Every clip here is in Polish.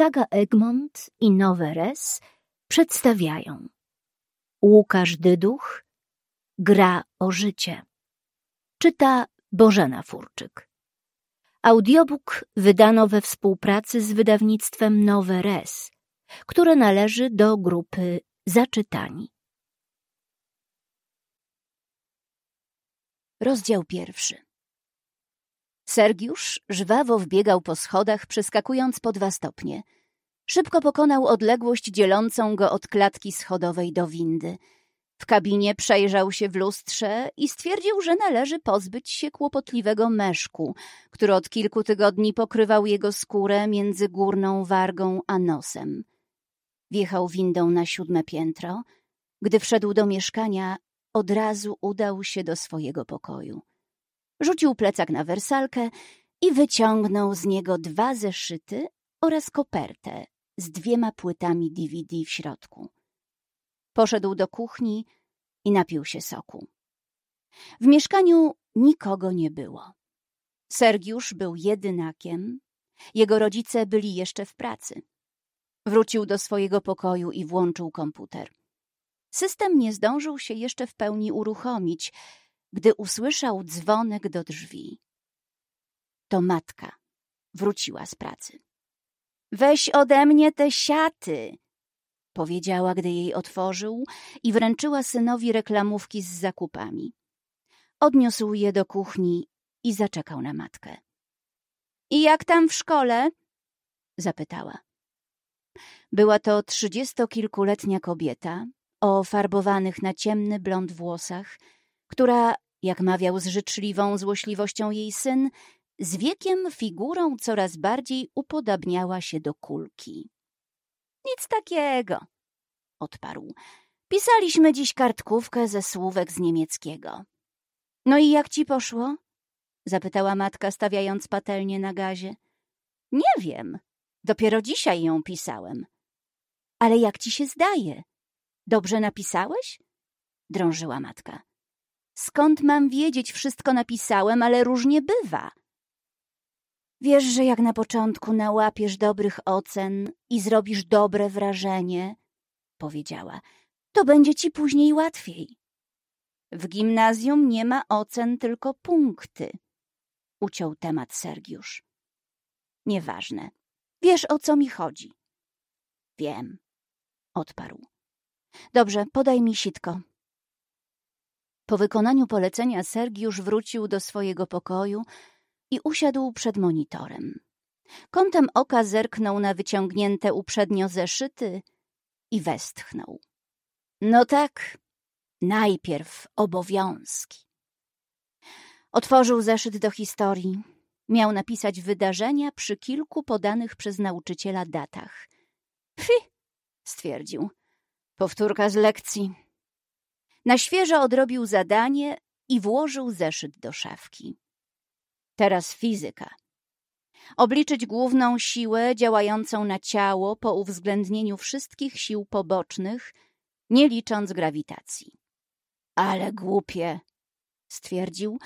Saga Egmont i Nowe Res przedstawiają. Łukasz Dyduch Gra o życie. Czyta Bożena Furczyk. Audiobook wydano we współpracy z wydawnictwem Nowe Res, które należy do grupy Zaczytani. Rozdział pierwszy Sergiusz żwawo wbiegał po schodach, przeskakując po dwa stopnie. Szybko pokonał odległość dzielącą go od klatki schodowej do windy. W kabinie przejrzał się w lustrze i stwierdził, że należy pozbyć się kłopotliwego meszku, który od kilku tygodni pokrywał jego skórę między górną wargą a nosem. Wjechał windą na siódme piętro. Gdy wszedł do mieszkania, od razu udał się do swojego pokoju. Rzucił plecak na wersalkę i wyciągnął z niego dwa zeszyty oraz kopertę z dwiema płytami DVD w środku. Poszedł do kuchni i napił się soku. W mieszkaniu nikogo nie było. Sergiusz był jedynakiem, jego rodzice byli jeszcze w pracy. Wrócił do swojego pokoju i włączył komputer. System nie zdążył się jeszcze w pełni uruchomić, gdy usłyszał dzwonek do drzwi. To matka wróciła z pracy. Weź ode mnie te siaty, powiedziała, gdy jej otworzył i wręczyła synowi reklamówki z zakupami. Odniósł je do kuchni i zaczekał na matkę. I jak tam w szkole? zapytała. Była to trzydziestokilkuletnia kobieta o farbowanych na ciemny blond włosach, która, jak mawiał z życzliwą złośliwością jej syn, z wiekiem figurą coraz bardziej upodabniała się do kulki. Nic takiego, odparł. Pisaliśmy dziś kartkówkę ze słówek z niemieckiego. No i jak ci poszło? zapytała matka, stawiając patelnię na gazie. Nie wiem. Dopiero dzisiaj ją pisałem. Ale jak ci się zdaje? Dobrze napisałeś? drążyła matka. Skąd mam wiedzieć, wszystko napisałem, ale różnie bywa. Wiesz, że jak na początku nałapiesz dobrych ocen i zrobisz dobre wrażenie, powiedziała, to będzie ci później łatwiej. W gimnazjum nie ma ocen, tylko punkty, uciął temat Sergiusz. Nieważne. Wiesz, o co mi chodzi. Wiem, odparł. Dobrze, podaj mi sitko. Po wykonaniu polecenia Sergiusz wrócił do swojego pokoju i usiadł przed monitorem. Kątem oka zerknął na wyciągnięte uprzednio zeszyty i westchnął. No tak, najpierw obowiązki. Otworzył zeszyt do historii. Miał napisać wydarzenia przy kilku podanych przez nauczyciela datach. Fi, stwierdził. Powtórka z lekcji. Na świeżo odrobił zadanie i włożył zeszyt do szafki. Teraz fizyka. Obliczyć główną siłę działającą na ciało po uwzględnieniu wszystkich sił pobocznych, nie licząc grawitacji. Ale głupie, stwierdził,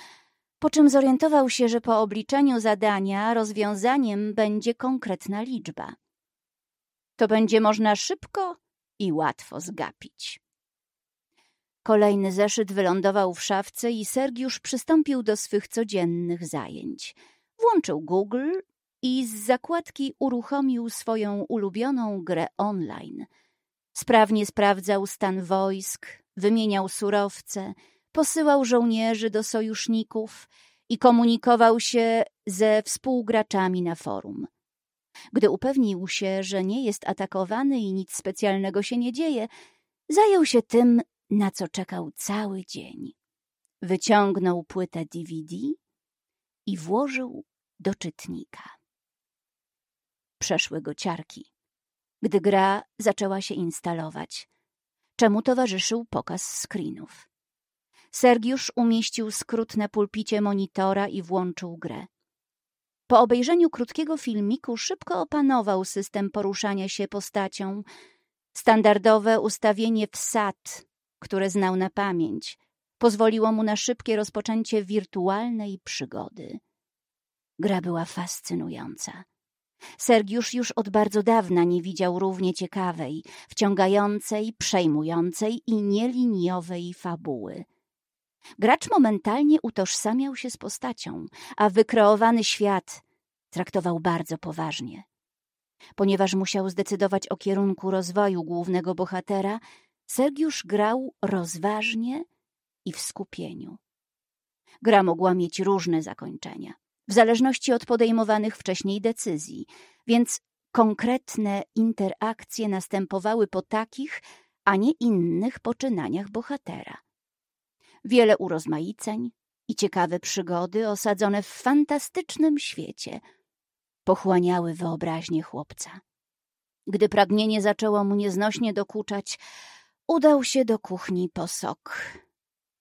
po czym zorientował się, że po obliczeniu zadania rozwiązaniem będzie konkretna liczba. To będzie można szybko i łatwo zgapić. Kolejny zeszyt wylądował w szafce i Sergiusz przystąpił do swych codziennych zajęć. Włączył Google i z zakładki uruchomił swoją ulubioną grę online. Sprawnie sprawdzał stan wojsk, wymieniał surowce, posyłał żołnierzy do sojuszników i komunikował się ze współgraczami na forum. Gdy upewnił się, że nie jest atakowany i nic specjalnego się nie dzieje, zajął się tym, na co czekał cały dzień. Wyciągnął płytę DVD i włożył do czytnika. Przeszły go ciarki, gdy gra zaczęła się instalować, czemu towarzyszył pokaz screenów. Sergiusz umieścił skrót na pulpicie monitora i włączył grę. Po obejrzeniu krótkiego filmiku szybko opanował system poruszania się postacią. Standardowe ustawienie wsad które znał na pamięć, pozwoliło mu na szybkie rozpoczęcie wirtualnej przygody. Gra była fascynująca. Sergiusz już od bardzo dawna nie widział równie ciekawej, wciągającej, przejmującej i nieliniowej fabuły. Gracz momentalnie utożsamiał się z postacią, a wykreowany świat traktował bardzo poważnie. Ponieważ musiał zdecydować o kierunku rozwoju głównego bohatera, Sergiusz grał rozważnie i w skupieniu. Gra mogła mieć różne zakończenia, w zależności od podejmowanych wcześniej decyzji, więc konkretne interakcje następowały po takich, a nie innych poczynaniach bohatera. Wiele urozmaiceń i ciekawe przygody osadzone w fantastycznym świecie pochłaniały wyobraźnię chłopca. Gdy pragnienie zaczęło mu nieznośnie dokuczać, udał się do kuchni po sok.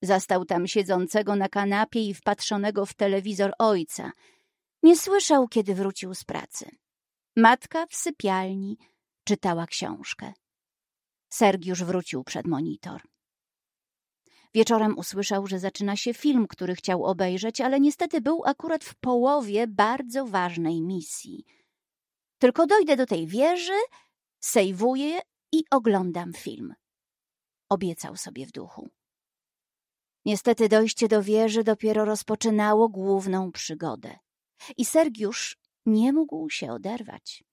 Zastał tam siedzącego na kanapie i wpatrzonego w telewizor ojca. Nie słyszał, kiedy wrócił z pracy. Matka w sypialni czytała książkę. Sergiusz wrócił przed monitor. Wieczorem usłyszał, że zaczyna się film, który chciał obejrzeć, ale niestety był akurat w połowie bardzo ważnej misji. Tylko dojdę do tej wieży, sejwuję i oglądam film. Obiecał sobie w duchu. Niestety dojście do wieży dopiero rozpoczynało główną przygodę. I Sergiusz nie mógł się oderwać.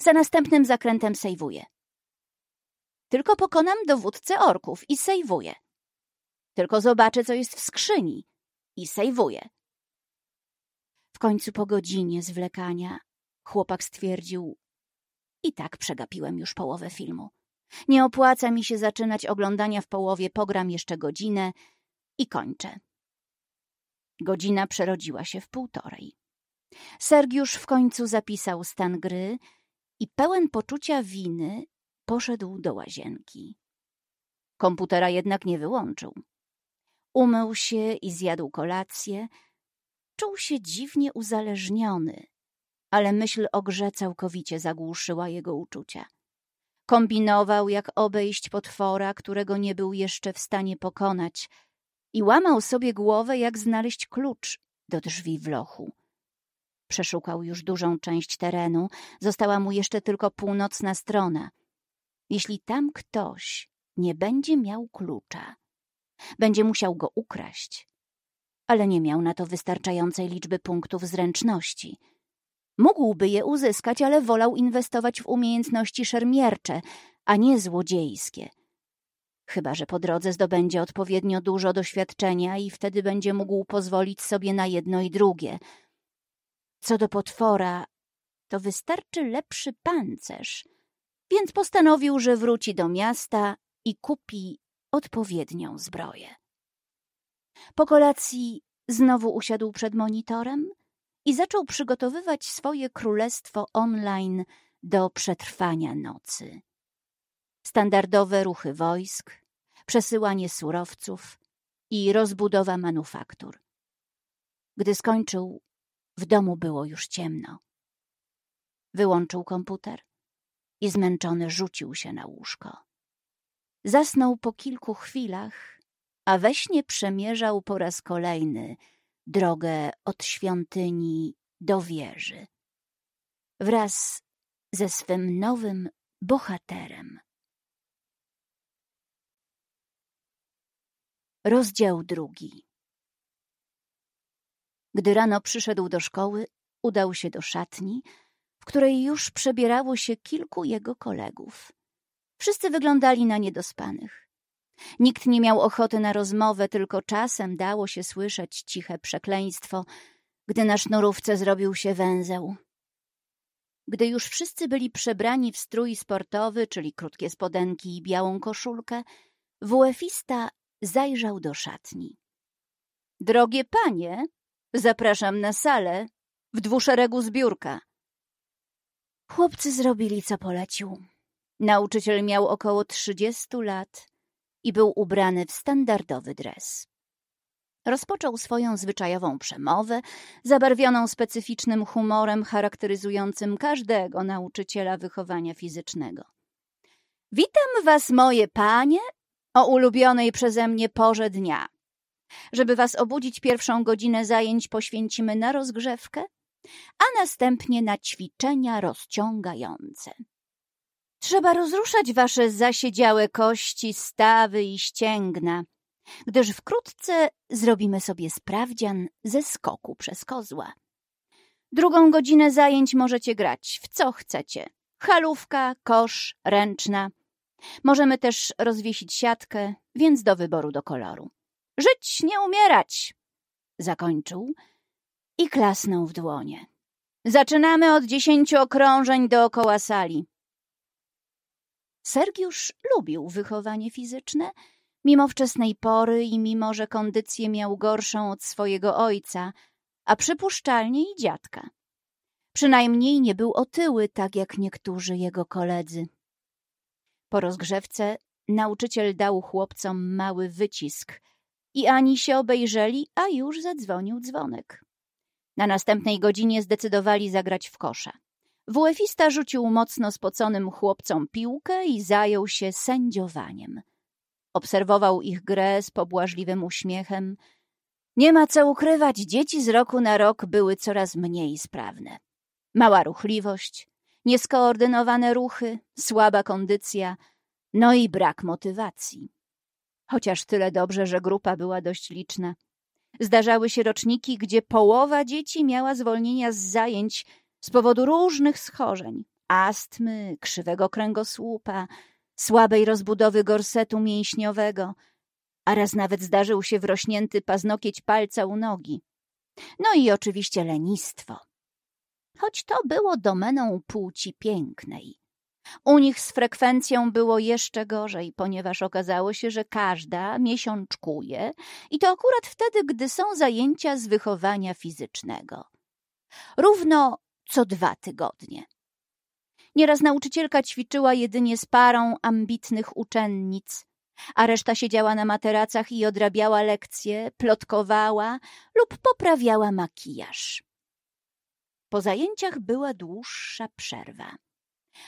Za następnym zakrętem sejwuję. Tylko pokonam dowódcę orków i sejwuję. Tylko zobaczę, co jest w skrzyni i sejwuję. W końcu po godzinie zwlekania chłopak stwierdził i tak przegapiłem już połowę filmu. Nie opłaca mi się zaczynać oglądania w połowie, pogram jeszcze godzinę i kończę. Godzina przerodziła się w półtorej. Sergiusz w końcu zapisał stan gry i pełen poczucia winy poszedł do łazienki. Komputera jednak nie wyłączył. Umył się i zjadł kolację. Czuł się dziwnie uzależniony, ale myśl o grze całkowicie zagłuszyła jego uczucia. Kombinował, jak obejść potwora, którego nie był jeszcze w stanie pokonać i łamał sobie głowę, jak znaleźć klucz do drzwi w lochu. Przeszukał już dużą część terenu, została mu jeszcze tylko północna strona. Jeśli tam ktoś nie będzie miał klucza, będzie musiał go ukraść, ale nie miał na to wystarczającej liczby punktów zręczności. Mógłby je uzyskać, ale wolał inwestować w umiejętności szermiercze, a nie złodziejskie. Chyba, że po drodze zdobędzie odpowiednio dużo doświadczenia i wtedy będzie mógł pozwolić sobie na jedno i drugie. Co do potwora, to wystarczy lepszy pancerz, więc postanowił, że wróci do miasta i kupi odpowiednią zbroję. Po kolacji znowu usiadł przed monitorem i zaczął przygotowywać swoje królestwo online do przetrwania nocy. Standardowe ruchy wojsk, przesyłanie surowców i rozbudowa manufaktur. Gdy skończył, w domu było już ciemno. Wyłączył komputer i zmęczony rzucił się na łóżko. Zasnął po kilku chwilach, a we śnie przemierzał po raz kolejny drogę od świątyni do wieży. Wraz ze swym nowym bohaterem. Rozdział drugi Gdy rano przyszedł do szkoły, udał się do szatni, w której już przebierało się kilku jego kolegów. Wszyscy wyglądali na niedospanych. Nikt nie miał ochoty na rozmowę, tylko czasem dało się słyszeć ciche przekleństwo, gdy na sznurówce zrobił się węzeł. Gdy już wszyscy byli przebrani w strój sportowy, czyli krótkie spodenki i białą koszulkę, wuefista zajrzał do szatni. — Drogie panie, zapraszam na salę, w dwuszeregu zbiórka. Chłopcy zrobili, co polecił. Nauczyciel miał około trzydziestu lat i był ubrany w standardowy dres. Rozpoczął swoją zwyczajową przemowę, zabarwioną specyficznym humorem charakteryzującym każdego nauczyciela wychowania fizycznego. Witam was, moje panie, o ulubionej przeze mnie porze dnia. Żeby was obudzić pierwszą godzinę zajęć poświęcimy na rozgrzewkę, a następnie na ćwiczenia rozciągające. Trzeba rozruszać wasze zasiedziałe kości, stawy i ścięgna, gdyż wkrótce zrobimy sobie sprawdzian ze skoku przez kozła. Drugą godzinę zajęć możecie grać w co chcecie. Halówka, kosz, ręczna. Możemy też rozwiesić siatkę, więc do wyboru do koloru. Żyć, nie umierać! Zakończył i klasnął w dłonie. Zaczynamy od dziesięciu okrążeń dookoła sali. Sergiusz lubił wychowanie fizyczne, mimo wczesnej pory i mimo, że kondycję miał gorszą od swojego ojca, a przypuszczalnie i dziadka. Przynajmniej nie był otyły, tak jak niektórzy jego koledzy. Po rozgrzewce nauczyciel dał chłopcom mały wycisk i ani się obejrzeli, a już zadzwonił dzwonek. Na następnej godzinie zdecydowali zagrać w kosza. WF-ista rzucił mocno spoconym chłopcom piłkę i zajął się sędziowaniem. Obserwował ich grę z pobłażliwym uśmiechem. Nie ma co ukrywać, dzieci z roku na rok były coraz mniej sprawne. Mała ruchliwość, nieskoordynowane ruchy, słaba kondycja, no i brak motywacji. Chociaż tyle dobrze, że grupa była dość liczna. Zdarzały się roczniki, gdzie połowa dzieci miała zwolnienia z zajęć z powodu różnych schorzeń astmy, krzywego kręgosłupa, słabej rozbudowy gorsetu mięśniowego, a raz nawet zdarzył się wrośnięty paznokieć palca u nogi. No i oczywiście lenistwo. Choć to było domeną płci pięknej. U nich z frekwencją było jeszcze gorzej, ponieważ okazało się, że każda miesiączkuje i to akurat wtedy, gdy są zajęcia z wychowania fizycznego. Równo co dwa tygodnie. Nieraz nauczycielka ćwiczyła jedynie z parą ambitnych uczennic, a reszta siedziała na materacach i odrabiała lekcje, plotkowała lub poprawiała makijaż. Po zajęciach była dłuższa przerwa.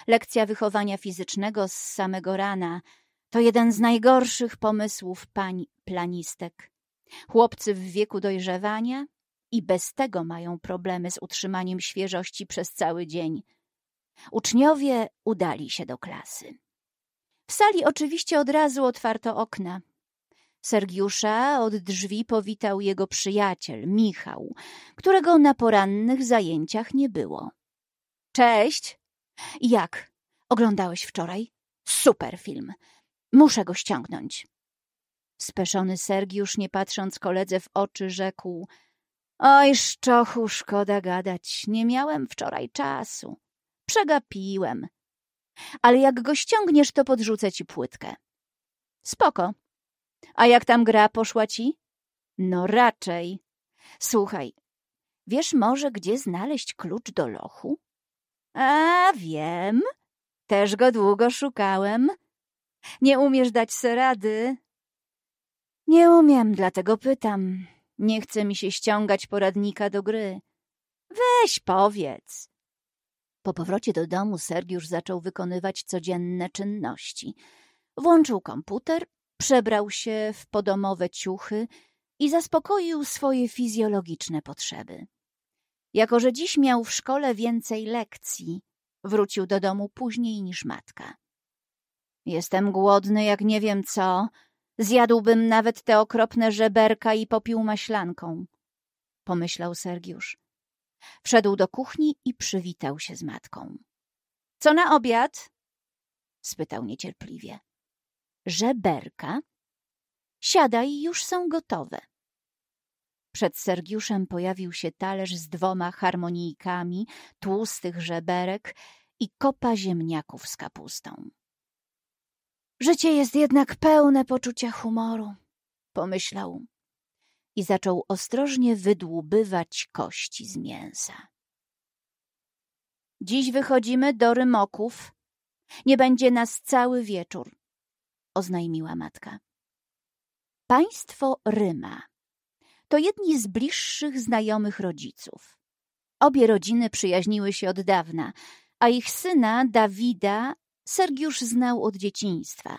Lekcja wychowania fizycznego z samego rana to jeden z najgorszych pomysłów pań planistek. Chłopcy w wieku dojrzewania i bez tego mają problemy z utrzymaniem świeżości przez cały dzień. Uczniowie udali się do klasy. W sali oczywiście od razu otwarto okna. Sergiusza od drzwi powitał jego przyjaciel, Michał, którego na porannych zajęciach nie było. Cześć! Jak? Oglądałeś wczoraj? Super film. Muszę go ściągnąć. Speszony Sergiusz, nie patrząc koledze w oczy, rzekł Oj, szczochu, szkoda gadać. Nie miałem wczoraj czasu. Przegapiłem. Ale jak go ściągniesz, to podrzucę ci płytkę. Spoko. A jak tam gra poszła ci? No raczej. Słuchaj, wiesz może, gdzie znaleźć klucz do lochu? A, wiem. Też go długo szukałem. Nie umiesz dać se rady? Nie umiem, dlatego pytam. Nie chce mi się ściągać poradnika do gry. Weź, powiedz. Po powrocie do domu Sergiusz zaczął wykonywać codzienne czynności. Włączył komputer, przebrał się w podomowe ciuchy i zaspokoił swoje fizjologiczne potrzeby. Jako, że dziś miał w szkole więcej lekcji, wrócił do domu później niż matka. Jestem głodny jak nie wiem co. Zjadłbym nawet te okropne żeberka i popił maślanką, pomyślał Sergiusz. Wszedł do kuchni i przywitał się z matką. Co na obiad? spytał niecierpliwie. Żeberka? Siadaj, już są gotowe. Przed Sergiuszem pojawił się talerz z dwoma harmonijkami, tłustych żeberek i kopa ziemniaków z kapustą. Życie jest jednak pełne poczucia humoru, pomyślał i zaczął ostrożnie wydłubywać kości z mięsa. Dziś wychodzimy do Rymoków. Nie będzie nas cały wieczór, oznajmiła matka. Państwo Ryma to jedni z bliższych znajomych rodziców. Obie rodziny przyjaźniły się od dawna, a ich syna, Dawida, Sergiusz znał od dzieciństwa.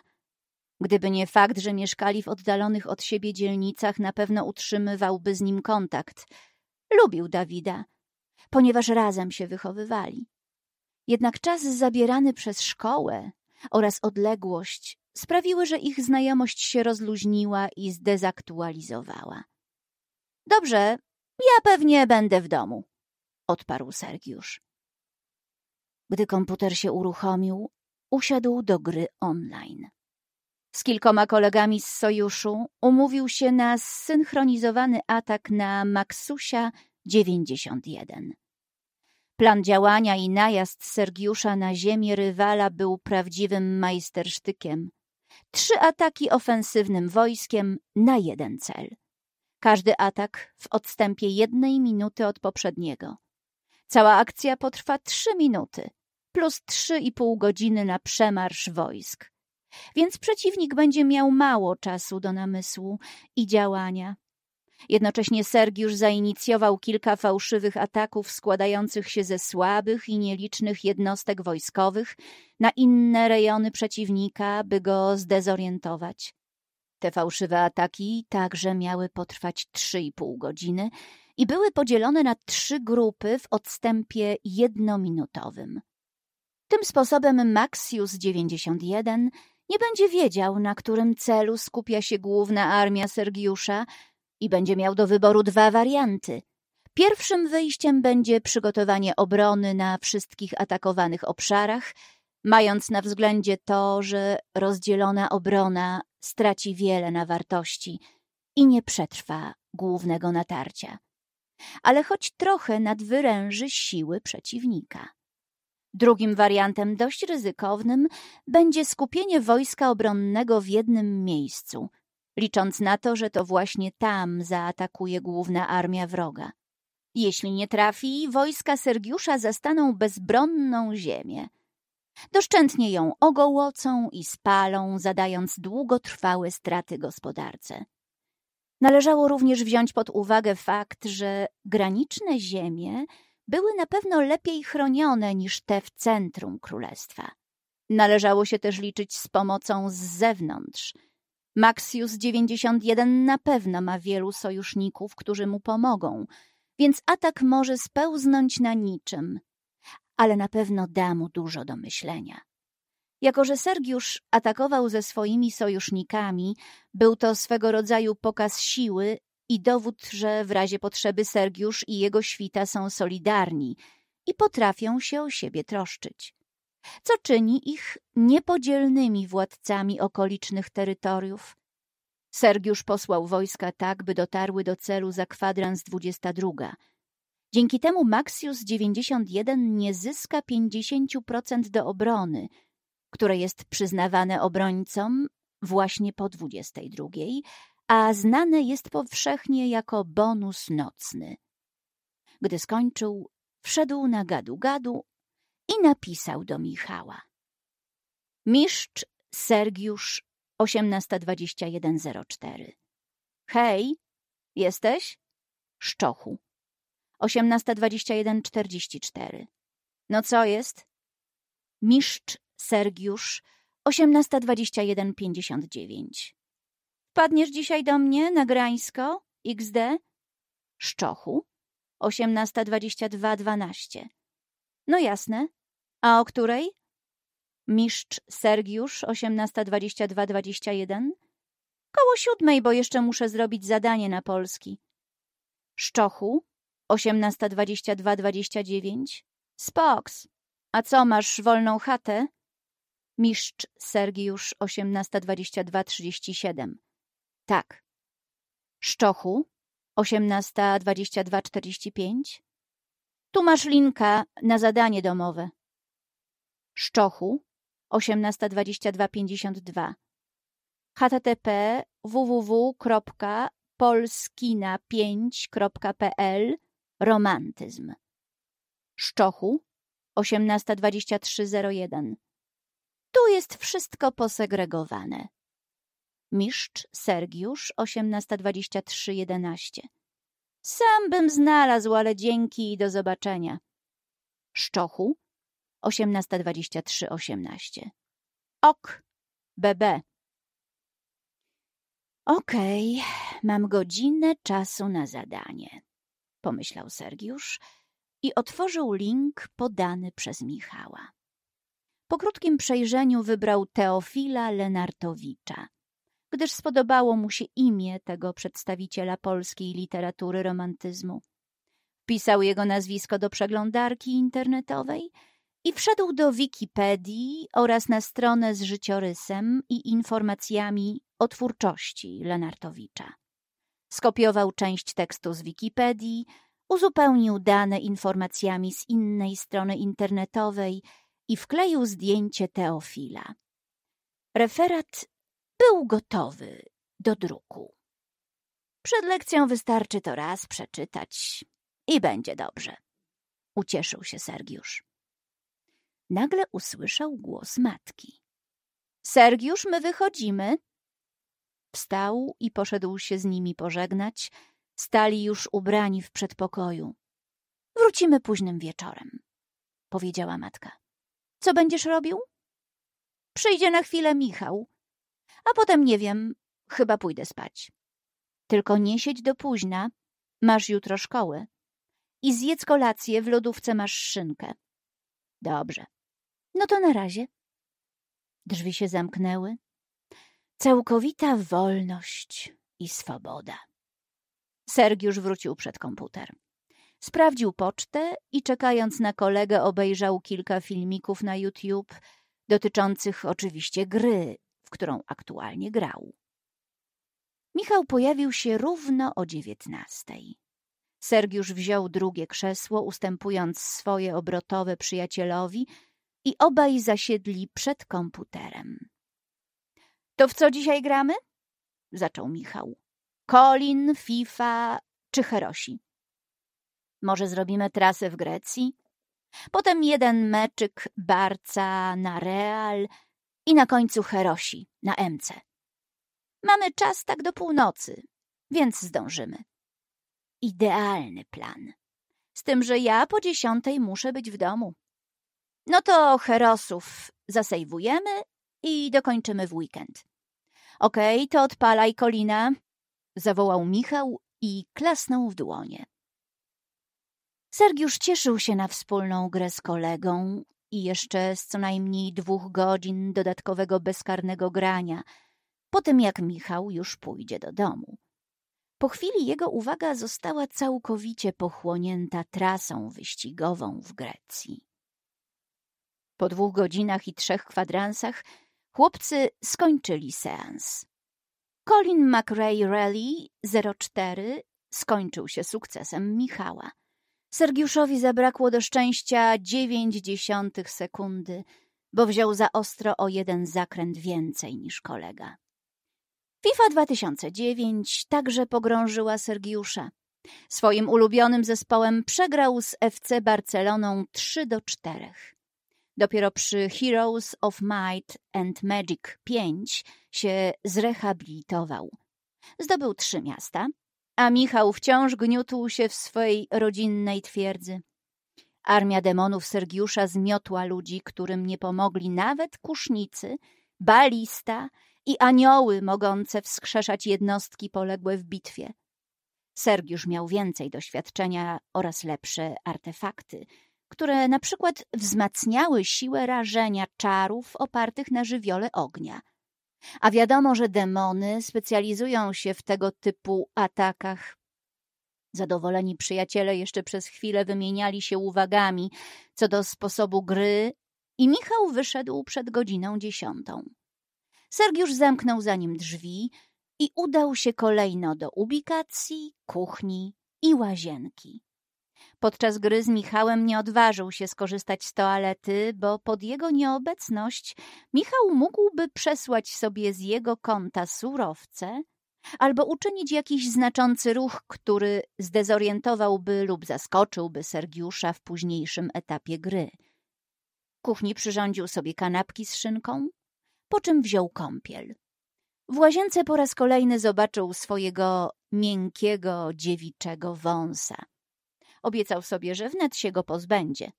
Gdyby nie fakt, że mieszkali w oddalonych od siebie dzielnicach, na pewno utrzymywałby z nim kontakt. Lubił Dawida. ponieważ razem się wychowywali. Jednak czas zabierany przez szkołę oraz odległość sprawiły, że ich znajomość się rozluźniła i zdezaktualizowała. Dobrze, ja pewnie będę w domu, odparł Sergiusz. Gdy komputer się uruchomił, usiadł do gry online. Z kilkoma kolegami z sojuszu umówił się na zsynchronizowany atak na Maxusia 91. Plan działania i najazd Sergiusza na ziemię rywala był prawdziwym majstersztykiem. Trzy ataki ofensywnym wojskiem na jeden cel. Każdy atak w odstępie jednej minuty od poprzedniego. Cała akcja potrwa trzy minuty, plus trzy i pół godziny na przemarsz wojsk. Więc przeciwnik będzie miał mało czasu do namysłu i działania. Jednocześnie Sergiusz zainicjował kilka fałszywych ataków składających się ze słabych i nielicznych jednostek wojskowych na inne rejony przeciwnika, by go zdezorientować. Te fałszywe ataki także miały potrwać trzy i pół godziny i były podzielone na trzy grupy w odstępie jednominutowym. Tym sposobem Maxius 91 nie będzie wiedział, na którym celu skupia się główna armia Sergiusza i będzie miał do wyboru dwa warianty. Pierwszym wyjściem będzie przygotowanie obrony na wszystkich atakowanych obszarach, mając na względzie to, że rozdzielona obrona straci wiele na wartości i nie przetrwa głównego natarcia, ale choć trochę nadwyręży siły przeciwnika. Drugim wariantem, dość ryzykownym, będzie skupienie wojska obronnego w jednym miejscu, licząc na to, że to właśnie tam zaatakuje główna armia wroga. Jeśli nie trafi, wojska Sergiusza zastaną bezbronną ziemię. Doszczętnie ją ogołocą i spalą, zadając długotrwałe straty gospodarce. Należało również wziąć pod uwagę fakt, że graniczne ziemie były na pewno lepiej chronione niż te w centrum królestwa. Należało się też liczyć z pomocą z zewnątrz. Maxius 91 na pewno ma wielu sojuszników, którzy mu pomogą, więc atak może spełznąć na niczym, ale na pewno da mu dużo do myślenia. Jako, że Sergiusz atakował ze swoimi sojusznikami, był to swego rodzaju pokaz siły i dowód, że w razie potrzeby Sergiusz i jego świta są solidarni i potrafią się o siebie troszczyć, co czyni ich niepodzielnymi władcami okolicznych terytoriów. Sergiusz posłał wojska tak, by dotarły do celu za kwadrans 22. Dzięki temu Maxius 91 nie zyska 50% do obrony, które jest przyznawane obrońcom właśnie po 22, a znane jest powszechnie jako bonus nocny. Gdy skończył, wszedł na gadu-gadu i napisał do Michała. Mistrz Sergiusz 182104 Hej, jesteś? Szczochu 182144 No co jest? Mistrz Sergiusz 182159 Wpadniesz dzisiaj do mnie na Grańsko, XD? Szczochu, 18.22.12. No jasne. A o której? Mistrz Sergiusz, 18.22.21. Koło siódmej, bo jeszcze muszę zrobić zadanie na Polski. Szczochu, 18.22.29. Spoks. A co, masz wolną chatę? Mistrz Sergiusz, 18.22.37. Tak. Szczochu, 18.22.45. Tu masz linka na zadanie domowe. Szczochu, 18.22.52. http www.polskina5.pl Romantyzm. Szczochu, 18.23.01. Tu jest wszystko posegregowane. Mistrz Sergiusz 182311. Sam bym znalazł, ale dzięki i do zobaczenia. Szczochu 182318. Ok, BB. Okej, okay, mam godzinę czasu na zadanie, pomyślał Sergiusz i otworzył link podany przez Michała. Po krótkim przejrzeniu wybrał Teofila Lenartowicza, gdyż spodobało mu się imię tego przedstawiciela polskiej literatury romantyzmu. Wpisał jego nazwisko do przeglądarki internetowej i wszedł do Wikipedii oraz na stronę z życiorysem i informacjami o twórczości Lenartowicza. Skopiował część tekstu z Wikipedii, uzupełnił dane informacjami z innej strony internetowej i wkleił zdjęcie Teofila. Referat był gotowy do druku. Przed lekcją wystarczy to raz przeczytać i będzie dobrze. Ucieszył się Sergiusz. Nagle usłyszał głos matki. Sergiusz, my wychodzimy. Wstał i poszedł się z nimi pożegnać. Stali już ubrani w przedpokoju. Wrócimy późnym wieczorem, powiedziała matka. Co będziesz robił? Przyjdzie na chwilę Michał, a potem nie wiem, chyba pójdę spać. Tylko nie siedź do późna, masz jutro szkołę. I zjedz kolację, w lodówce masz szynkę. Dobrze. No to na razie. Drzwi się zamknęły. Całkowita wolność i swoboda. Sergiusz wrócił przed komputer. Sprawdził pocztę i czekając na kolegę obejrzał kilka filmików na YouTube dotyczących oczywiście gry, którą aktualnie grał. Michał pojawił się równo o dziewiętnastej. Sergiusz wziął drugie krzesło, ustępując swoje obrotowe przyjacielowi i obaj zasiedli przed komputerem. — To w co dzisiaj gramy? — zaczął Michał. — Colin, FIFA czy Herosi? Może zrobimy trasę w Grecji? Potem jeden meczyk Barca na Real i na końcu Herosi na MC. Mamy czas tak do północy, więc zdążymy. Idealny plan. Z tym, że ja po dziesiątej muszę być w domu. No to Herosów zasejwujemy i dokończymy w weekend. Okej, okay, to odpalaj, Kolina, zawołał Michał i klasnął w dłonie. Sergiusz cieszył się na wspólną grę z kolegą i jeszcze z co najmniej dwóch godzin dodatkowego bezkarnego grania, po tym jak Michał już pójdzie do domu. Po chwili jego uwaga została całkowicie pochłonięta trasą wyścigową w Grecji. Po dwóch godzinach i trzech kwadransach chłopcy skończyli seans. Colin McRae Rally 04 skończył się sukcesem Michała. Sergiuszowi zabrakło do szczęścia dziewięć dziesiątych sekundy, bo wziął za ostro o jeden zakręt więcej niż kolega. FIFA 2009 także pogrążyła Sergiusza. Swoim ulubionym zespołem przegrał z FC Barceloną 3 do 4. Dopiero przy Heroes of Might and Magic 5 się zrehabilitował. Zdobył trzy miasta, a Michał wciąż gniótł się w swej rodzinnej twierdzy. Armia demonów Sergiusza zmiotła ludzi, którym nie pomogli nawet kusznicy, balista i anioły mogące wskrzeszać jednostki poległe w bitwie. Sergiusz miał więcej doświadczenia oraz lepsze artefakty, które na przykład wzmacniały siłę rażenia czarów opartych na żywiole ognia. A wiadomo, że demony specjalizują się w tego typu atakach. Zadowoleni przyjaciele jeszcze przez chwilę wymieniali się uwagami co do sposobu gry i Michał wyszedł przed godziną dziesiątą. Sergiusz zamknął za nim drzwi i udał się kolejno do ubikacji, kuchni i łazienki. Podczas gry z Michałem nie odważył się skorzystać z toalety, bo pod jego nieobecność Michał mógłby przesłać sobie z jego konta surowce albo uczynić jakiś znaczący ruch, który zdezorientowałby lub zaskoczyłby Sergiusza w późniejszym etapie gry. W kuchni przyrządził sobie kanapki z szynką, po czym wziął kąpiel. W łazience po raz kolejny zobaczył swojego miękkiego, dziewiczego wąsa. Obiecał sobie, że wnet się go pozbędzie.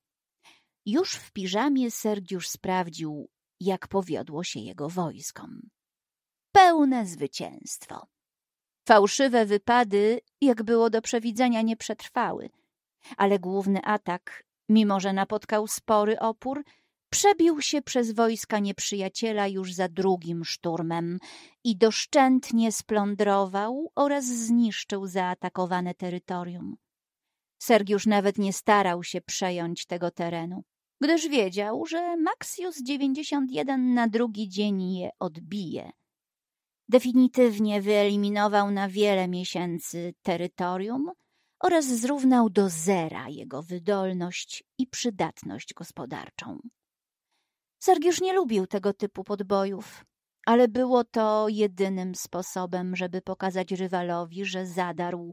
Już w piżamie Sergiusz sprawdził, jak powiodło się jego wojskom. Pełne zwycięstwo. Fałszywe wypady, jak było do przewidzenia, nie przetrwały. Ale główny atak, mimo że napotkał spory opór, przebił się przez wojska nieprzyjaciela już za drugim szturmem i doszczętnie splądrował oraz zniszczył zaatakowane terytorium. Sergiusz nawet nie starał się przejąć tego terenu, gdyż wiedział, że Maxius 91 na drugi dzień je odbije. Definitywnie wyeliminował na wiele miesięcy terytorium oraz zrównał do zera jego wydolność i przydatność gospodarczą. Sergiusz nie lubił tego typu podbojów, ale było to jedynym sposobem, żeby pokazać rywalowi, że zadarł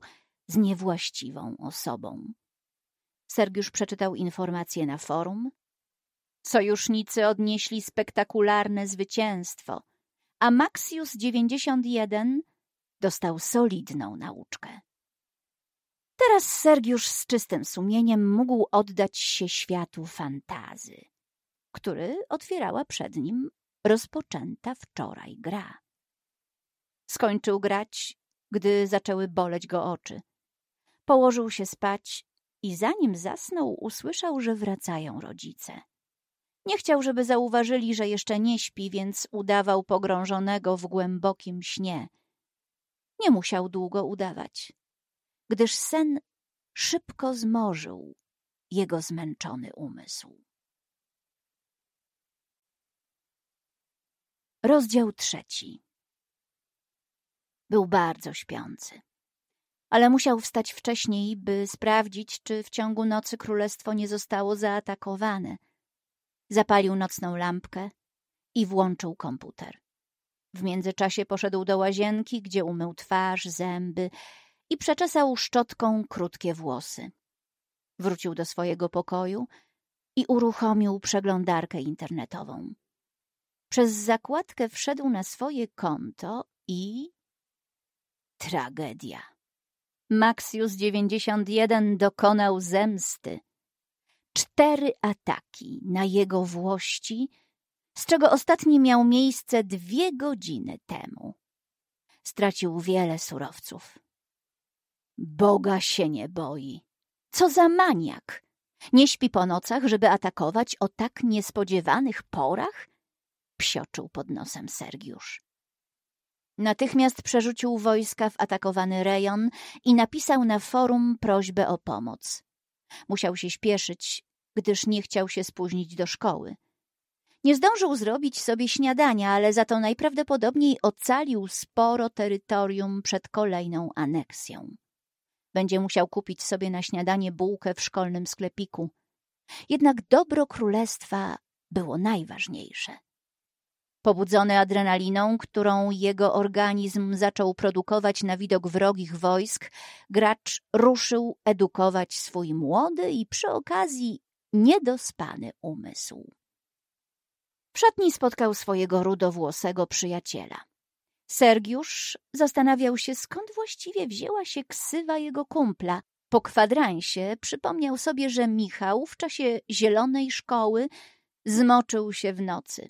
z niewłaściwą osobą. Sergiusz przeczytał informacje na forum. Sojusznicy odnieśli spektakularne zwycięstwo, a Maxius 91 dostał solidną nauczkę. Teraz Sergiusz z czystym sumieniem mógł oddać się światu fantazy, który otwierała przed nim rozpoczęta wczoraj gra. Skończył grać, gdy zaczęły boleć go oczy. Położył się spać i zanim zasnął, usłyszał, że wracają rodzice. Nie chciał, żeby zauważyli, że jeszcze nie śpi, więc udawał pogrążonego w głębokim śnie. Nie musiał długo udawać, gdyż sen szybko zmorzył jego zmęczony umysł. Rozdział trzeci Był bardzo śpiący ale musiał wstać wcześniej, by sprawdzić, czy w ciągu nocy królestwo nie zostało zaatakowane. Zapalił nocną lampkę i włączył komputer. W międzyczasie poszedł do łazienki, gdzie umył twarz, zęby i przeczesał szczotką krótkie włosy. Wrócił do swojego pokoju i uruchomił przeglądarkę internetową. Przez zakładkę wszedł na swoje konto i... Tragedia. Maxius 91 dokonał zemsty. Cztery ataki na jego włości, z czego ostatni miał miejsce dwie godziny temu. Stracił wiele surowców. Boga się nie boi. Co za maniak! Nie śpi po nocach, żeby atakować o tak niespodziewanych porach? Psioczył pod nosem Sergiusz. Natychmiast przerzucił wojska w atakowany rejon i napisał na forum prośbę o pomoc. Musiał się śpieszyć, gdyż nie chciał się spóźnić do szkoły. Nie zdążył zrobić sobie śniadania, ale za to najprawdopodobniej ocalił sporo terytorium przed kolejną aneksją. Będzie musiał kupić sobie na śniadanie bułkę w szkolnym sklepiku. Jednak dobro królestwa było najważniejsze. Pobudzony adrenaliną, którą jego organizm zaczął produkować na widok wrogich wojsk, gracz ruszył edukować swój młody i przy okazji niedospany umysł. W szatni spotkał swojego rudowłosego przyjaciela. Sergiusz zastanawiał się, skąd właściwie wzięła się ksywa jego kumpla. Po kwadransie przypomniał sobie, że Michał w czasie zielonej szkoły zmoczył się w nocy.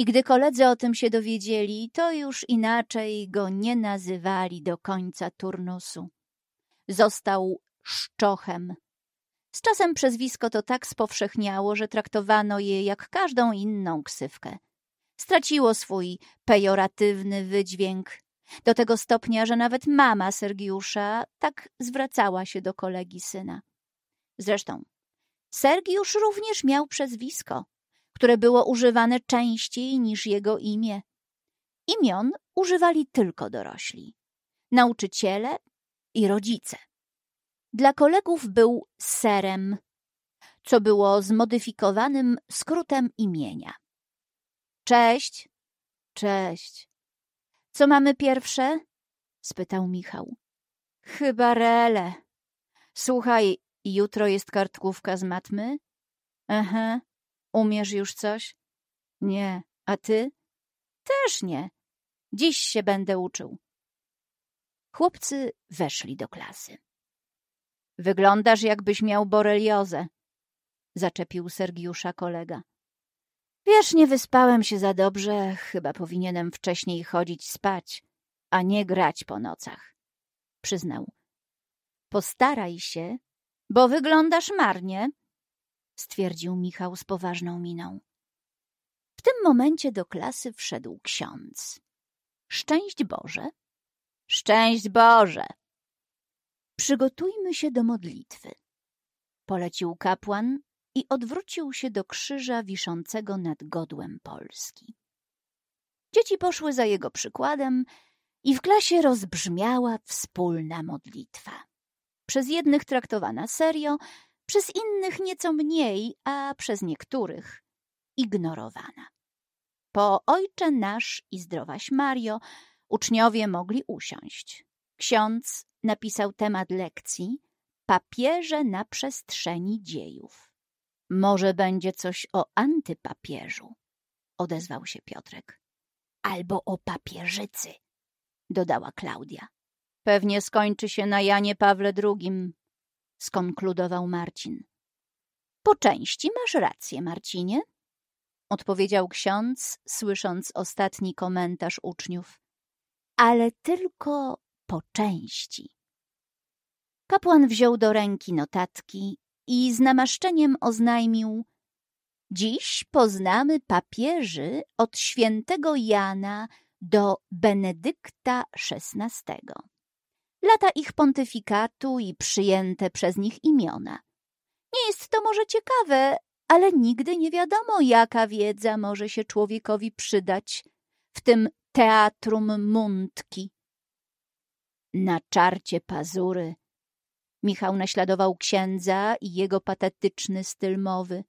I gdy koledzy o tym się dowiedzieli, to już inaczej go nie nazywali do końca turnusu. Został szczochem. Z czasem przezwisko to tak spowszechniało, że traktowano je jak każdą inną ksywkę. Straciło swój pejoratywny wydźwięk, do tego stopnia, że nawet mama Sergiusza tak zwracała się do kolegi syna. Zresztą Sergiusz również miał przezwisko, które było używane częściej niż jego imię. Imion używali tylko dorośli, nauczyciele i rodzice. Dla kolegów był serem, co było zmodyfikowanym skrótem imienia. Cześć, cześć. Co mamy pierwsze? spytał Michał. Chyba rele. Słuchaj, jutro jest kartkówka z matmy? Aha, Umiesz już coś? Nie. A ty? Też nie. Dziś się będę uczył. Chłopcy weszli do klasy. Wyglądasz, jakbyś miał boreliozę, zaczepił Sergiusza kolega. Wiesz, nie wyspałem się za dobrze, chyba powinienem wcześniej chodzić spać, a nie grać po nocach, przyznał. Postaraj się, Bo wyglądasz marnie, stwierdził Michał z poważną miną. W tym momencie do klasy wszedł ksiądz. Szczęść Boże! Szczęść Boże! Przygotujmy się do modlitwy. Polecił kapłan i odwrócił się do krzyża wiszącego nad godłem Polski. Dzieci poszły za jego przykładem i w klasie rozbrzmiała wspólna modlitwa. Przez jednych traktowana serio, przez innych nieco mniej, a przez niektórych ignorowana. Po Ojcze Nasz i Zdrowaś Mario uczniowie mogli usiąść. Ksiądz napisał temat lekcji Papieże na przestrzeni dziejów. Może będzie coś o antypapieżu, odezwał się Piotrek. Albo o papieżycy, dodała Klaudia. Pewnie skończy się na Janie Pawle II, skonkludował Marcin. Po części masz rację, Marcinie, odpowiedział ksiądz, słysząc ostatni komentarz uczniów. Ale tylko po części. Kapłan wziął do ręki notatki i z namaszczeniem oznajmił Dziś poznamy papieży od świętego Jana do Benedykta XVI. Lata ich pontyfikatu i przyjęte przez nich imiona. Nie jest to może ciekawe, ale nigdy nie wiadomo, jaka wiedza może się człowiekowi przydać w tym teatrum mundki. Na czarcie pazury Michał naśladował księdza i jego patetyczny styl mowy.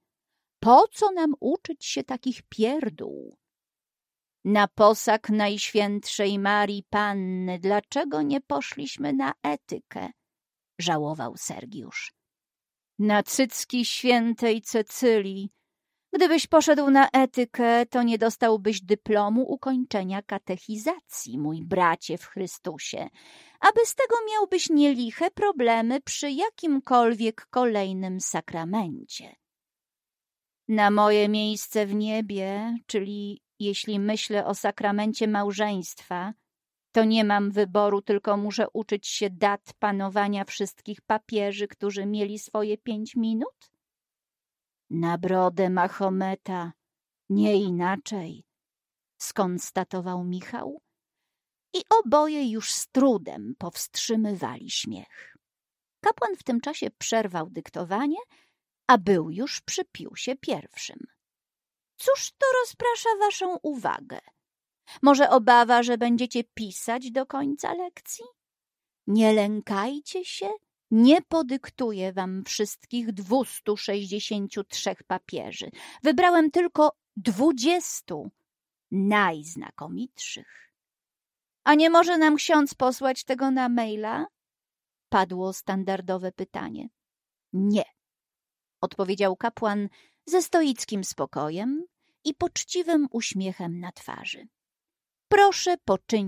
Po co nam uczyć się takich pierdół? Na posag Najświętszej Marii Panny, dlaczego nie poszliśmy na etykę? Żałował Sergiusz. Na cycki świętej Cecylii. Gdybyś poszedł na etykę, to nie dostałbyś dyplomu ukończenia katechizacji, mój bracie w Chrystusie, a bez tego miałbyś nieliche problemy przy jakimkolwiek kolejnym sakramencie. Na moje miejsce w niebie, czyli jeśli myślę o sakramencie małżeństwa, to nie mam wyboru, tylko muszę uczyć się dat panowania wszystkich papieży, którzy mieli swoje pięć minut? Na brodę Mahometa, nie inaczej, skonstatował Michał i oboje już z trudem powstrzymywali śmiech. Kapłan w tym czasie przerwał dyktowanie, a był już przy piusie pierwszym. Cóż to rozprasza waszą uwagę? Może obawa, że będziecie pisać do końca lekcji? Nie lękajcie się, nie podyktuję wam wszystkich dwustu sześćdziesięciu trzech papieży. Wybrałem tylko dwudziestu najznakomitszych. A nie może nam ksiądz posłać tego na maila? Padło standardowe pytanie. Nie, odpowiedział kapłan ze stoickim spokojem i poczciwym uśmiechem na twarzy. Proszę poczynić